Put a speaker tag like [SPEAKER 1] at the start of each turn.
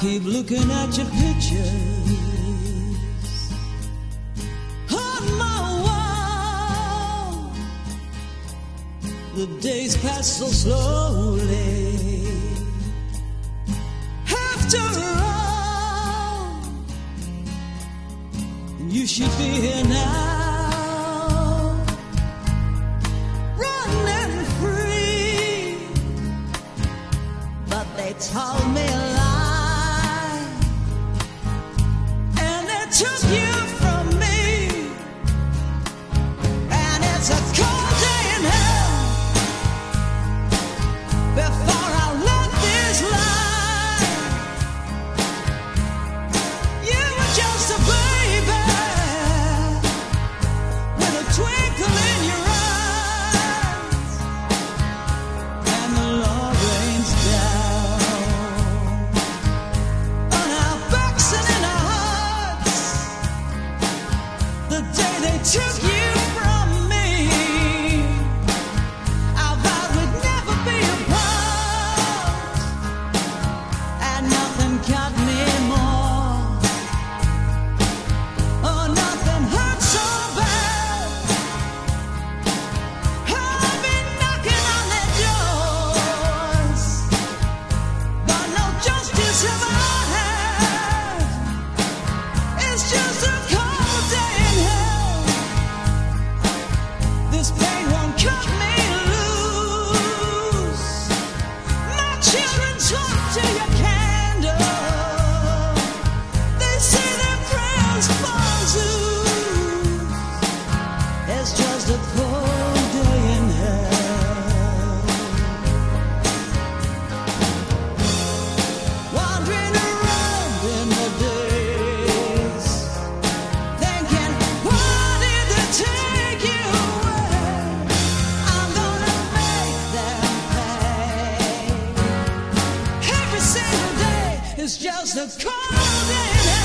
[SPEAKER 1] keep looking at your pictures on my wall. The days pass so slowly. After all, you should be here now. Running free, but they told me. took you. nothing can just a cold